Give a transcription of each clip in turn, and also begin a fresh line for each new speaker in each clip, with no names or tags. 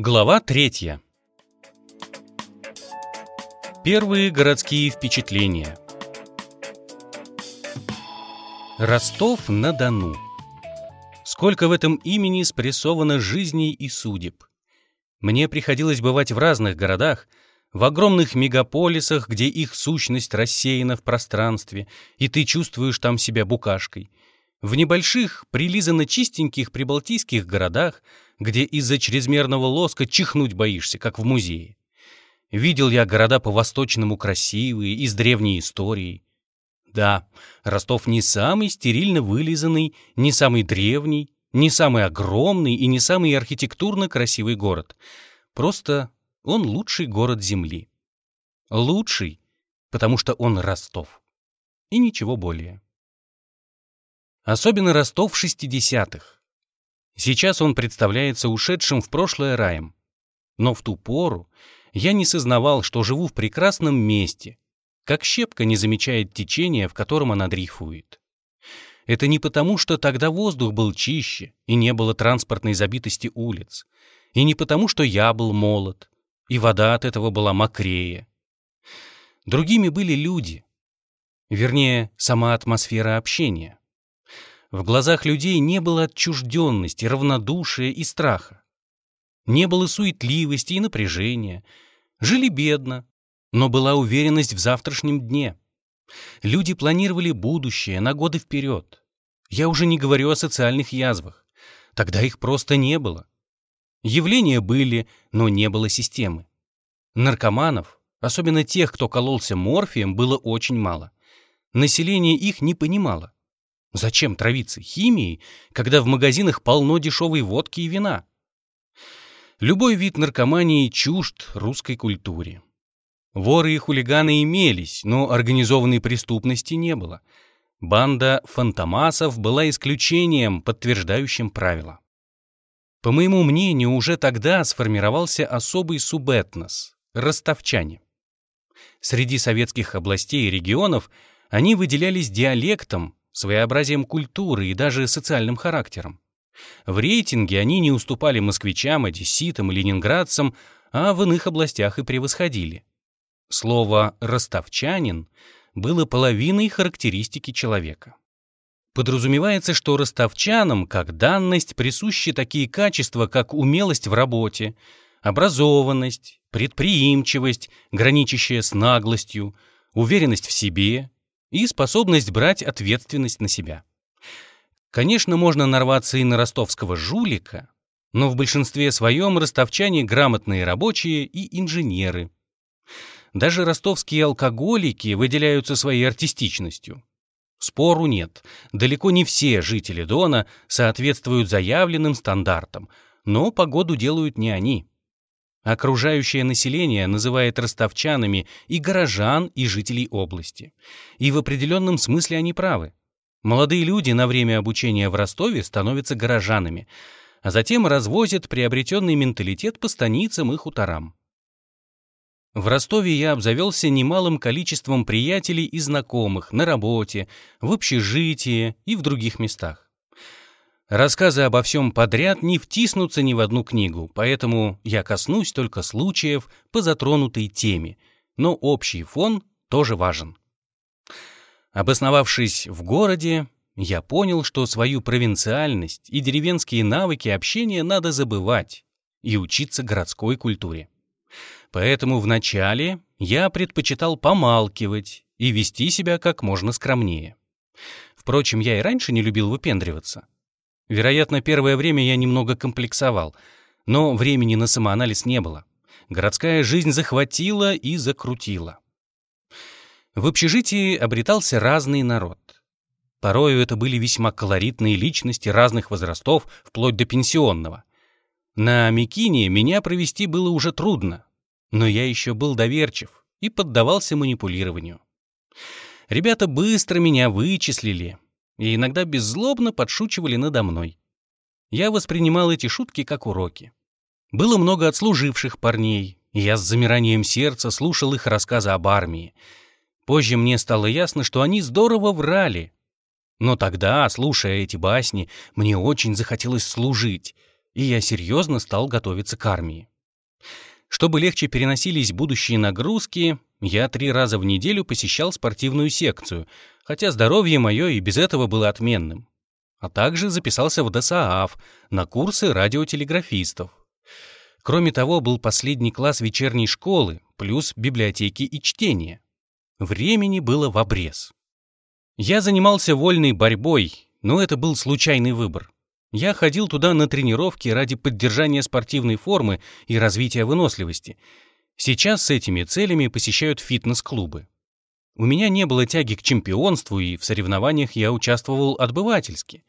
Глава третья. Первые городские впечатления. Ростов-на-Дону. Сколько в этом имени спрессовано жизней и судеб. Мне приходилось бывать в разных городах, в огромных мегаполисах, где их сущность рассеяна в пространстве, и ты чувствуешь там себя букашкой. В небольших, прилизанно чистеньких прибалтийских городах, где из-за чрезмерного лоска чихнуть боишься, как в музее. Видел я города по-восточному красивые и с древней историей. Да, Ростов не самый стерильно вылизанный, не самый древний, не самый огромный и не самый архитектурно красивый город. Просто он лучший город Земли. Лучший, потому что он Ростов. И ничего более. Особенно Ростов 60-х. Сейчас он представляется ушедшим в прошлое раем. Но в ту пору я не сознавал, что живу в прекрасном месте, как щепка не замечает течения, в котором она дрейфует. Это не потому, что тогда воздух был чище и не было транспортной забитости улиц, и не потому, что я был молод, и вода от этого была мокрее. Другими были люди, вернее, сама атмосфера общения. В глазах людей не было отчужденности, равнодушия и страха. Не было суетливости и напряжения. Жили бедно, но была уверенность в завтрашнем дне. Люди планировали будущее на годы вперед. Я уже не говорю о социальных язвах. Тогда их просто не было. Явления были, но не было системы. Наркоманов, особенно тех, кто кололся морфием, было очень мало. Население их не понимало. Зачем травиться химией, когда в магазинах полно дешевой водки и вина? Любой вид наркомании чужд русской культуре. Воры и хулиганы имелись, но организованной преступности не было. Банда фантомасов была исключением, подтверждающим правила. По моему мнению, уже тогда сформировался особый субэтнос – ростовчане. Среди советских областей и регионов они выделялись диалектом, своеобразием культуры и даже социальным характером. В рейтинге они не уступали москвичам, одесситам и ленинградцам, а в иных областях и превосходили. Слово «ростовчанин» было половиной характеристики человека. Подразумевается, что ростовчанам, как данность, присущи такие качества, как умелость в работе, образованность, предприимчивость, граничащая с наглостью, уверенность в себе, и способность брать ответственность на себя. Конечно, можно нарваться и на ростовского жулика, но в большинстве своем ростовчане грамотные рабочие и инженеры. Даже ростовские алкоголики выделяются своей артистичностью. Спору нет, далеко не все жители Дона соответствуют заявленным стандартам, но погоду делают не они. Окружающее население называет ростовчанами и горожан, и жителей области. И в определенном смысле они правы. Молодые люди на время обучения в Ростове становятся горожанами, а затем развозят приобретенный менталитет по станицам и хуторам. В Ростове я обзавелся немалым количеством приятелей и знакомых на работе, в общежитии и в других местах. Рассказы обо всем подряд не втиснутся ни в одну книгу, поэтому я коснусь только случаев по затронутой теме, но общий фон тоже важен. Обосновавшись в городе, я понял, что свою провинциальность и деревенские навыки общения надо забывать и учиться городской культуре. Поэтому вначале я предпочитал помалкивать и вести себя как можно скромнее. Впрочем, я и раньше не любил выпендриваться. Вероятно, первое время я немного комплексовал, но времени на самоанализ не было. Городская жизнь захватила и закрутила. В общежитии обретался разный народ. Порою это были весьма колоритные личности разных возрастов, вплоть до пенсионного. На Микине меня провести было уже трудно, но я еще был доверчив и поддавался манипулированию. Ребята быстро меня вычислили, и иногда беззлобно подшучивали надо мной. Я воспринимал эти шутки как уроки. Было много отслуживших парней, и я с замиранием сердца слушал их рассказы об армии. Позже мне стало ясно, что они здорово врали. Но тогда, слушая эти басни, мне очень захотелось служить, и я серьезно стал готовиться к армии. Чтобы легче переносились будущие нагрузки, я три раза в неделю посещал спортивную секцию, хотя здоровье мое и без этого было отменным. А также записался в ДОСААФ на курсы радиотелеграфистов. Кроме того, был последний класс вечерней школы, плюс библиотеки и чтение. Времени было в обрез. Я занимался вольной борьбой, но это был случайный выбор. Я ходил туда на тренировки ради поддержания спортивной формы и развития выносливости. Сейчас с этими целями посещают фитнес-клубы. У меня не было тяги к чемпионству, и в соревнованиях я участвовал отбывательски.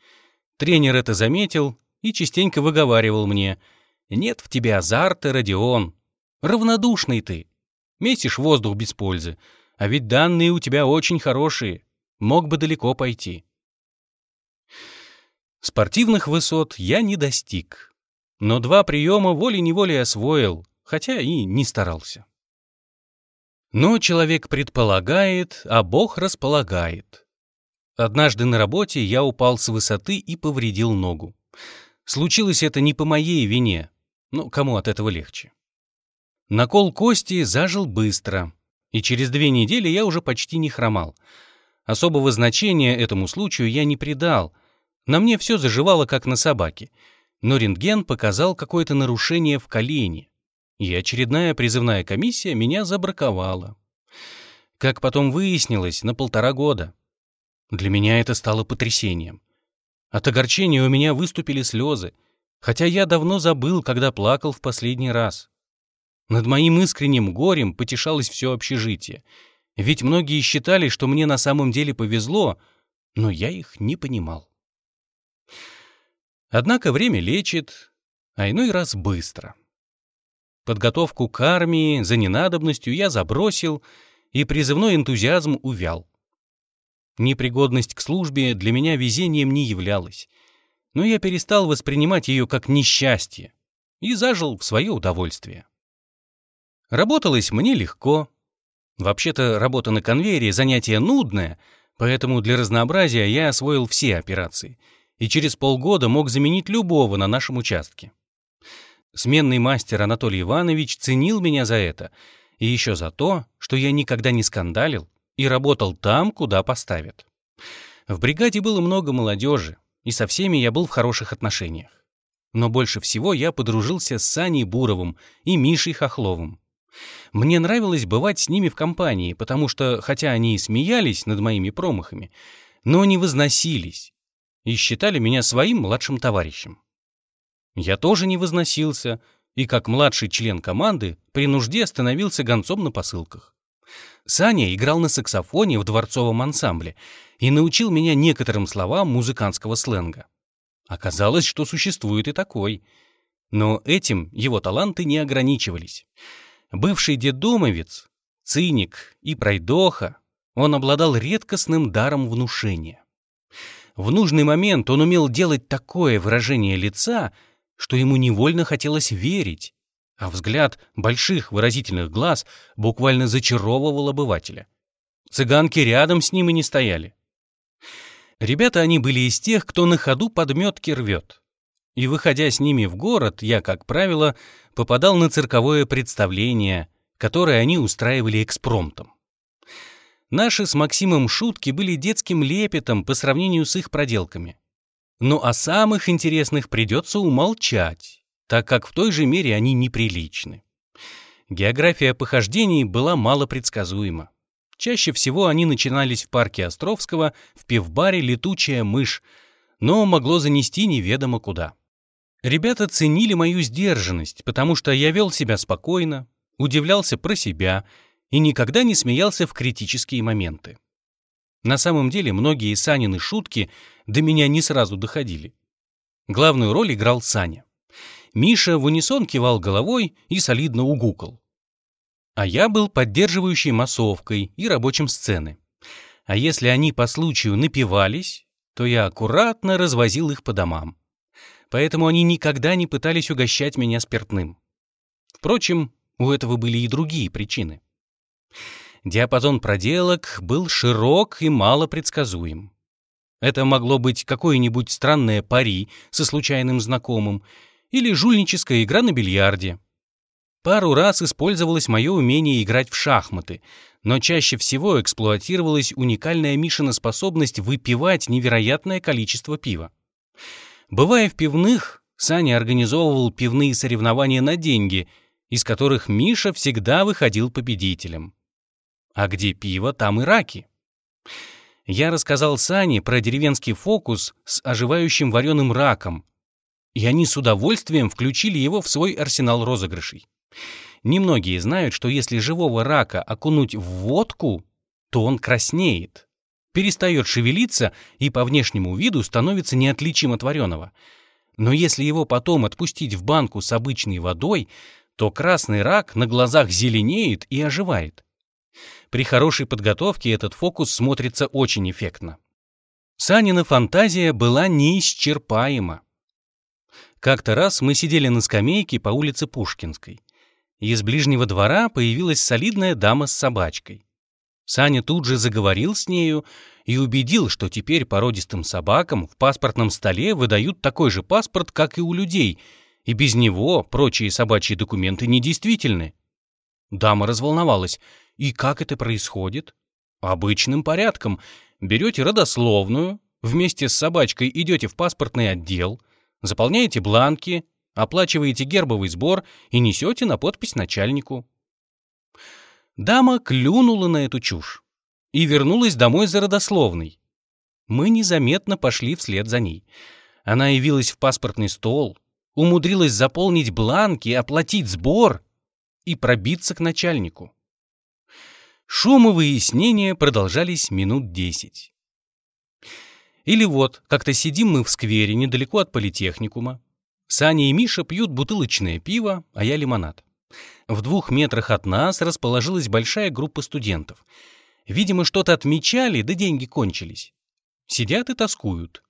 Тренер это заметил и частенько выговаривал мне «Нет в тебе азарта, Родион. Равнодушный ты. Месишь воздух без пользы. А ведь данные у тебя очень хорошие. Мог бы далеко пойти». Спортивных высот я не достиг, но два приема волей-неволей освоил, хотя и не старался. Но человек предполагает, а Бог располагает. Однажды на работе я упал с высоты и повредил ногу. Случилось это не по моей вине, но кому от этого легче. Накол кости зажил быстро, и через две недели я уже почти не хромал. Особого значения этому случаю я не придал — на мне все заживало, как на собаке, но рентген показал какое-то нарушение в колене, и очередная призывная комиссия меня забраковала. Как потом выяснилось, на полтора года. Для меня это стало потрясением. От огорчения у меня выступили слезы, хотя я давно забыл, когда плакал в последний раз. Над моим искренним горем потешалось все общежитие, ведь многие считали, что мне на самом деле повезло, но я их не понимал. Однако время лечит, а иной раз быстро. Подготовку к армии за ненадобностью я забросил, и призывной энтузиазм увял. Непригодность к службе для меня везением не являлась, но я перестал воспринимать ее как несчастье и зажил в свое удовольствие. Работалось мне легко. Вообще-то работа на конвейере — занятие нудное, поэтому для разнообразия я освоил все операции — и через полгода мог заменить любого на нашем участке. Сменный мастер Анатолий Иванович ценил меня за это, и еще за то, что я никогда не скандалил и работал там, куда поставят. В бригаде было много молодежи, и со всеми я был в хороших отношениях. Но больше всего я подружился с Саней Буровым и Мишей Хохловым. Мне нравилось бывать с ними в компании, потому что, хотя они и смеялись над моими промахами, но не возносились, и считали меня своим младшим товарищем. Я тоже не возносился, и как младший член команды при нужде становился гонцом на посылках. Саня играл на саксофоне в дворцовом ансамбле и научил меня некоторым словам музыкантского сленга. Оказалось, что существует и такой. Но этим его таланты не ограничивались. Бывший деддомовец, циник и пройдоха, он обладал редкостным даром внушения. В нужный момент он умел делать такое выражение лица, что ему невольно хотелось верить, а взгляд больших выразительных глаз буквально зачаровывал обывателя. Цыганки рядом с ним и не стояли. Ребята они были из тех, кто на ходу подметки рвет. И, выходя с ними в город, я, как правило, попадал на цирковое представление, которое они устраивали экспромтом. Наши с Максимом шутки были детским лепетом по сравнению с их проделками. Но о самых интересных придется умолчать, так как в той же мере они неприличны. География похождений была мало предсказуема. Чаще всего они начинались в парке Островского, в пивбаре «Летучая мышь», но могло занести неведомо куда. Ребята ценили мою сдержанность, потому что я вел себя спокойно, удивлялся про себя и никогда не смеялся в критические моменты. На самом деле многие Санины шутки до меня не сразу доходили. Главную роль играл Саня. Миша в унисон кивал головой и солидно угукал. А я был поддерживающей массовкой и рабочим сцены. А если они по случаю напивались, то я аккуратно развозил их по домам. Поэтому они никогда не пытались угощать меня спиртным. Впрочем, у этого были и другие причины. Диапазон проделок был широк и мало предсказуем. Это могло быть какое-нибудь странное пари со случайным знакомым или жульническая игра на бильярде. Пару раз использовалось мое умение играть в шахматы, но чаще всего эксплуатировалась уникальная Мишина способность выпивать невероятное количество пива. Бывая в пивных, Саня организовывал пивные соревнования на деньги, из которых Миша всегда выходил победителем. А где пиво, там и раки. Я рассказал Сане про деревенский фокус с оживающим вареным раком, и они с удовольствием включили его в свой арсенал розыгрышей. Немногие знают, что если живого рака окунуть в водку, то он краснеет, перестает шевелиться и по внешнему виду становится неотличим от вареного. Но если его потом отпустить в банку с обычной водой, то красный рак на глазах зеленеет и оживает. При хорошей подготовке этот фокус смотрится очень эффектно. Санина фантазия была неисчерпаема. Как-то раз мы сидели на скамейке по улице Пушкинской. Из ближнего двора появилась солидная дама с собачкой. Саня тут же заговорил с нею и убедил, что теперь породистым собакам в паспортном столе выдают такой же паспорт, как и у людей, и без него прочие собачьи документы недействительны. Дама разволновалась. И как это происходит? Обычным порядком. Берете родословную, вместе с собачкой идете в паспортный отдел, заполняете бланки, оплачиваете гербовый сбор и несете на подпись начальнику. Дама клюнула на эту чушь и вернулась домой за родословной. Мы незаметно пошли вслед за ней. Она явилась в паспортный стол, умудрилась заполнить бланки, оплатить сбор и пробиться к начальнику. Шум и выяснения продолжались минут десять. Или вот, как-то сидим мы в сквере недалеко от политехникума, Саня и Миша пьют бутылочное пиво, а я лимонад. В двух метрах от нас расположилась большая группа студентов. Видимо, что-то отмечали, да деньги кончились. Сидят и тоскуют.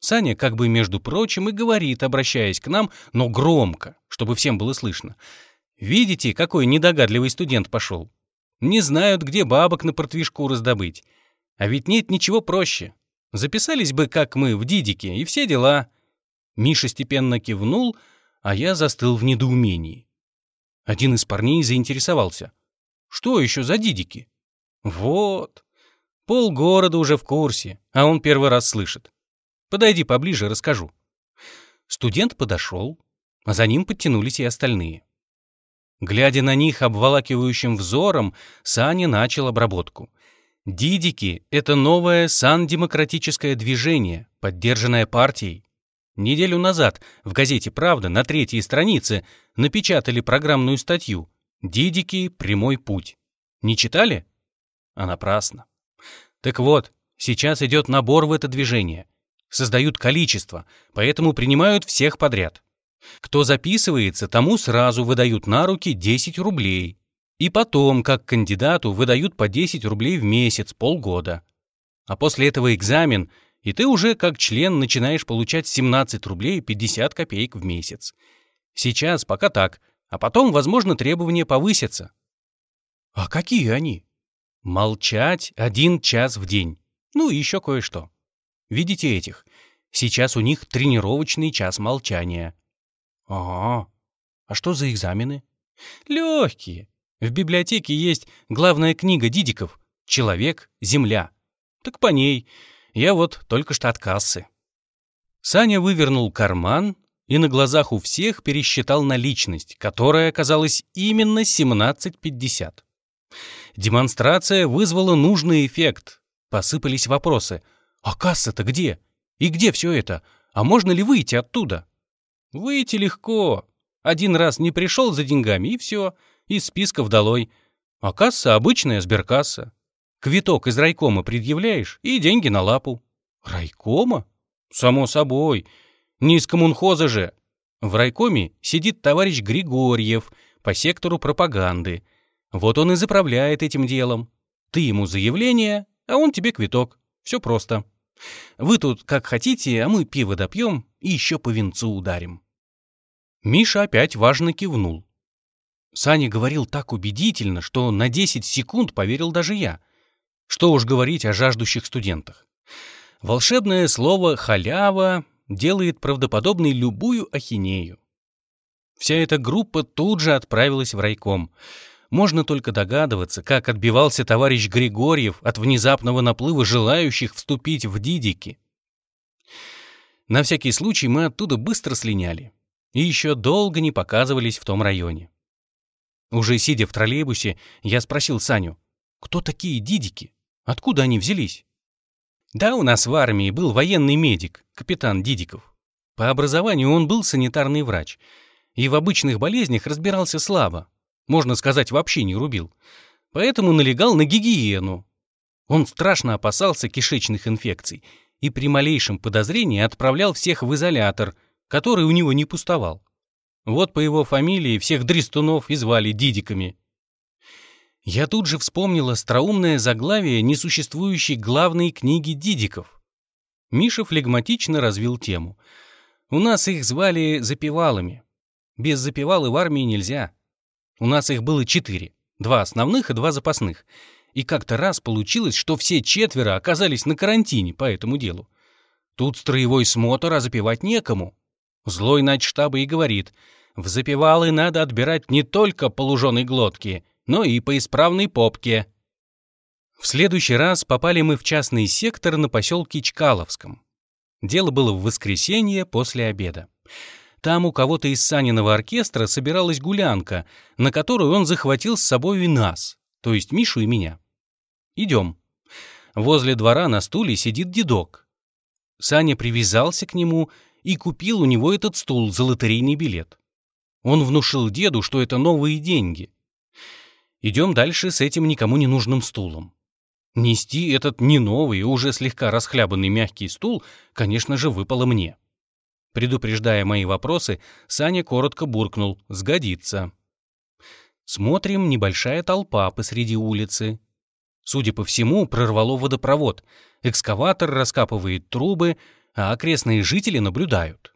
Саня как бы, между прочим, и говорит, обращаясь к нам, но громко, чтобы всем было слышно. «Видите, какой недогадливый студент пошел? Не знают, где бабок на портвишку раздобыть. А ведь нет ничего проще. Записались бы, как мы, в Дидике, и все дела». Миша степенно кивнул, а я застыл в недоумении. Один из парней заинтересовался. «Что еще за дидики?» «Вот. Пол города уже в курсе, а он первый раз слышит. Подойди поближе, расскажу». Студент подошел, а за ним подтянулись и остальные. Глядя на них обволакивающим взором, Саня начал обработку. Дидики — это новое сан-демократическое движение, поддержанное партией. Неделю назад в газете «Правда» на третьей странице напечатали программную статью «Дидики. Прямой путь». Не читали? А напрасно. Так вот, сейчас идет набор в это движение. Создают количество, поэтому принимают всех подряд. Кто записывается, тому сразу выдают на руки 10 рублей. И потом, как кандидату, выдают по 10 рублей в месяц, полгода. А после этого экзамен — и ты уже как член начинаешь получать 17 рублей 50 копеек в месяц. Сейчас пока так, а потом, возможно, требования повысятся. А какие они? Молчать один час в день. Ну и еще кое-что. Видите этих? Сейчас у них тренировочный час молчания. Ага. А что за экзамены? Легкие. В библиотеке есть главная книга Дидиков «Человек, Земля». Так по ней я вот только что от кассы. Саня вывернул карман и на глазах у всех пересчитал наличность, которая оказалась именно 17,50. Демонстрация вызвала нужный эффект. Посыпались вопросы. «А касса-то где? И где все это? А можно ли выйти оттуда?» «Выйти легко. Один раз не пришел за деньгами, и все. Из списков долой. А касса обычная сберкасса. Квиток из райкома предъявляешь и деньги на лапу. Райкома? Само собой. Не из коммунхоза же. В райкоме сидит товарищ Григорьев по сектору пропаганды. Вот он и заправляет этим делом. Ты ему заявление, а он тебе квиток. Все просто. Вы тут как хотите, а мы пиво допьем и еще по венцу ударим. Миша опять важно кивнул. Саня говорил так убедительно, что на 10 секунд поверил даже я — что уж говорить о жаждущих студентах. Волшебное слово «халява» делает правдоподобной любую ахинею. Вся эта группа тут же отправилась в райком. Можно только догадываться, как отбивался товарищ Григорьев от внезапного наплыва желающих вступить в дидики. На всякий случай мы оттуда быстро слиняли и еще долго не показывались в том районе. Уже сидя в троллейбусе, я спросил Саню, кто такие дидики? Откуда они взялись? Да, у нас в армии был военный медик, капитан Дидиков. По образованию он был санитарный врач и в обычных болезнях разбирался слабо, можно сказать, вообще не рубил. Поэтому налегал на гигиену. Он страшно опасался кишечных инфекций и при малейшем подозрении отправлял всех в изолятор, который у него не пустовал. Вот по его фамилии всех дристунов и звали дидиками. Я тут же вспомнил остроумное заглавие несуществующей главной книги дидиков. Миша флегматично развил тему. У нас их звали запевалами. Без запевалы в армии нельзя. У нас их было четыре. Два основных и два запасных. И как-то раз получилось, что все четверо оказались на карантине по этому делу. Тут строевой смотр, а запевать некому. Злой начштаба и говорит, в запевалы надо отбирать не только полуженой глотки, но и по исправной попке. В следующий раз попали мы в частный сектор на поселке Чкаловском. Дело было в воскресенье после обеда. Там у кого-то из Саниного оркестра собиралась гулянка, на которую он захватил с собой и нас, то есть Мишу и меня. Идем. Возле двора на стуле сидит дедок. Саня привязался к нему и купил у него этот стул за лотерейный билет. Он внушил деду, что это новые деньги. Идем дальше с этим никому не нужным стулом. Нести этот не новый, уже слегка расхлябанный мягкий стул, конечно же, выпало мне. Предупреждая мои вопросы, Саня коротко буркнул «Сгодится». Смотрим, небольшая толпа посреди улицы. Судя по всему, прорвало водопровод. Экскаватор раскапывает трубы, а окрестные жители наблюдают.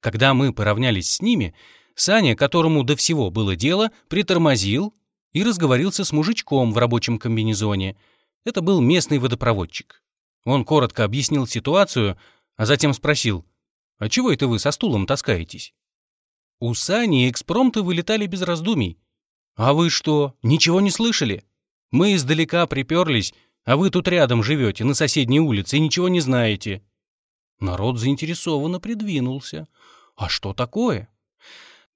Когда мы поравнялись с ними, Саня, которому до всего было дело, притормозил и разговорился с мужичком в рабочем комбинезоне. Это был местный водопроводчик. Он коротко объяснил ситуацию, а затем спросил, «А чего это вы со стулом таскаетесь?» У Сани экспромты вылетали без раздумий. «А вы что, ничего не слышали? Мы издалека приперлись, а вы тут рядом живете, на соседней улице, и ничего не знаете». Народ заинтересованно придвинулся. «А что такое?»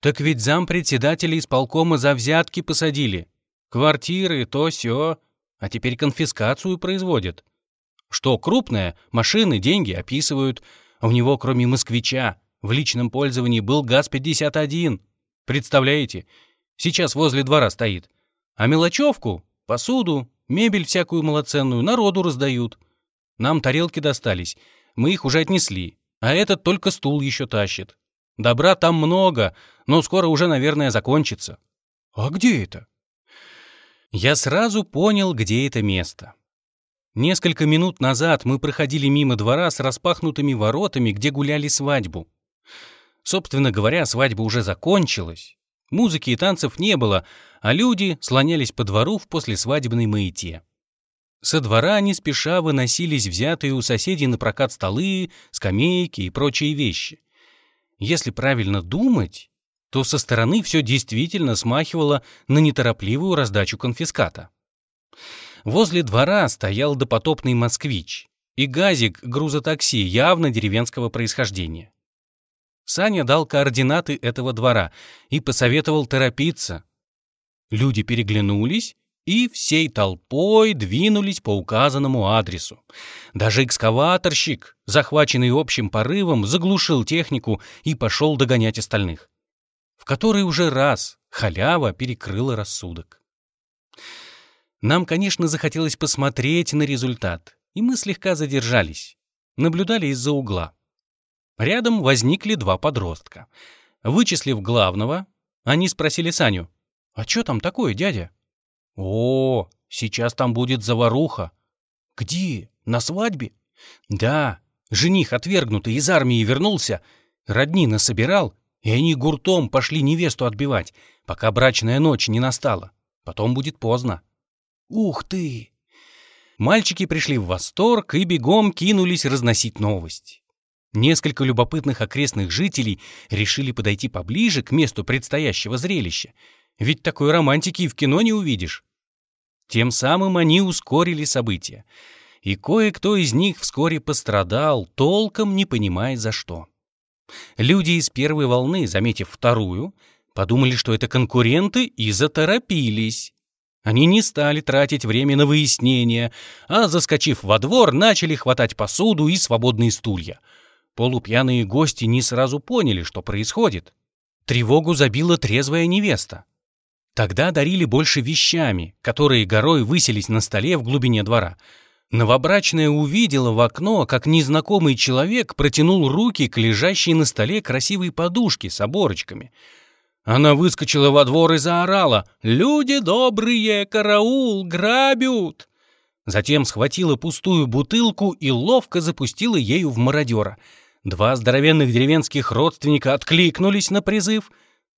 Так ведь зампредседателя исполкома за взятки посадили. Квартиры, то сё, а теперь конфискацию производят. Что крупное, машины, деньги описывают, а у него, кроме москвича, в личном пользовании был ГАЗ-51. Представляете? Сейчас возле двора стоит. А мелочевку, посуду, мебель всякую малоценную народу раздают. Нам тарелки достались, мы их уже отнесли, а этот только стул еще тащит. Добра там много, но скоро уже, наверное, закончится. А где это? Я сразу понял, где это место. Несколько минут назад мы проходили мимо двора с распахнутыми воротами, где гуляли свадьбу. Собственно говоря, свадьба уже закончилась. Музыки и танцев не было, а люди слонялись по двору в послесвадебной маяте. Со двора не спеша выносились взятые у соседей на прокат столы, скамейки и прочие вещи. Если правильно думать, то со стороны все действительно смахивало на неторопливую раздачу конфиската. Возле двора стоял допотопный москвич и газик грузотакси явно деревенского происхождения. Саня дал координаты этого двора и посоветовал торопиться. Люди переглянулись и всей толпой двинулись по указанному адресу. Даже экскаваторщик, захваченный общим порывом, заглушил технику и пошел догонять остальных. В который уже раз халява перекрыла рассудок. Нам, конечно, захотелось посмотреть на результат, и мы слегка задержались, наблюдали из-за угла. Рядом возникли два подростка. Вычислив главного, они спросили Саню, «А что там такое, дядя?» «О, сейчас там будет заваруха». «Где? На свадьбе?» «Да, жених, отвергнутый из армии, вернулся, родни насобирал, и они гуртом пошли невесту отбивать, пока брачная ночь не настала. Потом будет поздно». «Ух ты!» Мальчики пришли в восторг и бегом кинулись разносить новость. Несколько любопытных окрестных жителей решили подойти поближе к месту предстоящего зрелища, ведь такой романтики и в кино не увидишь. Тем самым они ускорили события, и кое-кто из них вскоре пострадал, толком не понимая за что. Люди из первой волны, заметив вторую, подумали, что это конкуренты, и заторопились. Они не стали тратить время на выяснение, а, заскочив во двор, начали хватать посуду и свободные стулья. Полупьяные гости не сразу поняли, что происходит. Тревогу забила трезвая невеста. Тогда дарили больше вещами, которые горой высились на столе в глубине двора. Новобрачная увидела в окно, как незнакомый человек протянул руки к лежащей на столе красивой подушке с оборочками — она выскочила во двор и заорала «Люди добрые, караул, грабят!» Затем схватила пустую бутылку и ловко запустила ею в мародера. Два здоровенных деревенских родственника откликнулись на призыв,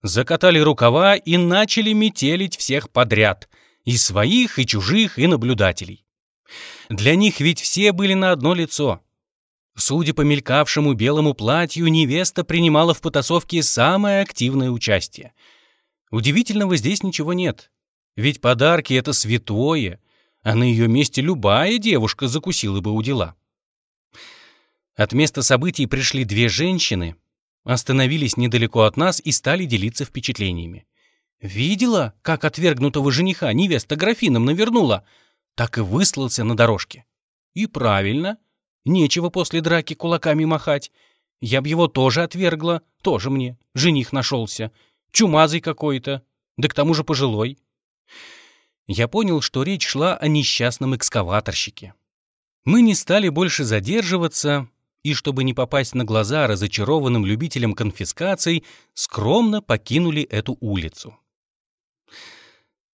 закатали рукава и начали метелить всех подряд, и своих, и чужих, и наблюдателей. Для них ведь все были на одно лицо. Судя по мелькавшему белому платью, невеста принимала в потасовке самое активное участие. Удивительного здесь ничего нет. Ведь подарки — это святое, а на ее месте любая девушка закусила бы у дела. От места событий пришли две женщины, остановились недалеко от нас и стали делиться впечатлениями. Видела, как отвергнутого жениха невеста графином навернула? Так и выслался на дорожке. И правильно — Нечего после драки кулаками махать. Я б его тоже отвергла, тоже мне. Жених нашелся. Чумазый какой-то. Да к тому же пожилой. Я понял, что речь шла о несчастном экскаваторщике. Мы не стали больше задерживаться, и, чтобы не попасть на глаза разочарованным любителям конфискаций, скромно покинули эту улицу.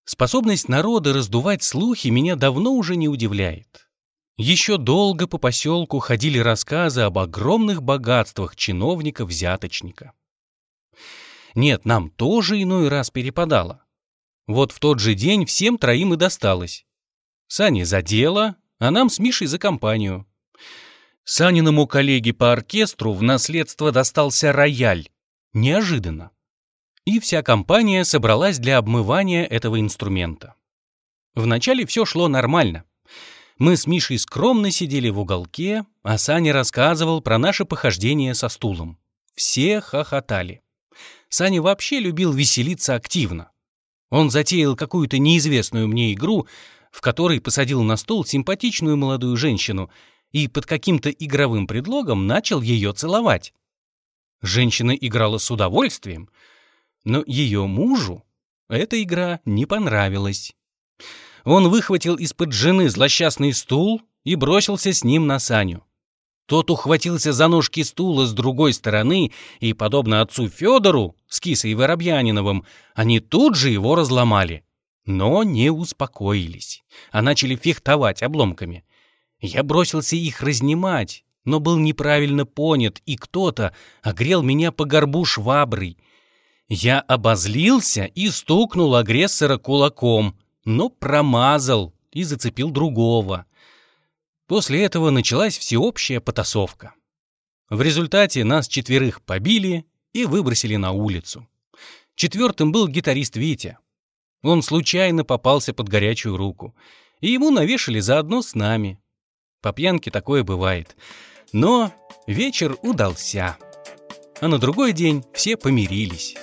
Способность народа раздувать слухи меня давно уже не удивляет. Еще долго по поселку ходили рассказы об огромных богатствах чиновника-взяточника. Нет, нам тоже иной раз перепадало. Вот в тот же день всем троим и досталось. Сане за дело, а нам с Мишей за компанию. Саниному коллеге по оркестру в наследство достался рояль. Неожиданно. И вся компания собралась для обмывания этого инструмента. Вначале все шло нормально. Мы с Мишей скромно сидели в уголке, а Саня рассказывал про наше похождение со стулом. Все хохотали. Саня вообще любил веселиться активно. Он затеял какую-то неизвестную мне игру, в которой посадил на стул симпатичную молодую женщину и под каким-то игровым предлогом начал ее целовать. Женщина играла с удовольствием, но ее мужу эта игра не понравилась он выхватил из-под жены злосчастный стул и бросился с ним на Саню. Тот ухватился за ножки стула с другой стороны, и, подобно отцу Федору с Кисой Воробьяниновым, они тут же его разломали. Но не успокоились, а начали фехтовать обломками. Я бросился их разнимать, но был неправильно понят, и кто-то огрел меня по горбу шваброй. Я обозлился и стукнул агрессора кулаком, но промазал и зацепил другого. После этого началась всеобщая потасовка. В результате нас четверых побили и выбросили на улицу. Четвертым был гитарист Витя. Он случайно попался под горячую руку, и ему навешали заодно с нами. По пьянке такое бывает. Но вечер удался. А на другой день все помирились.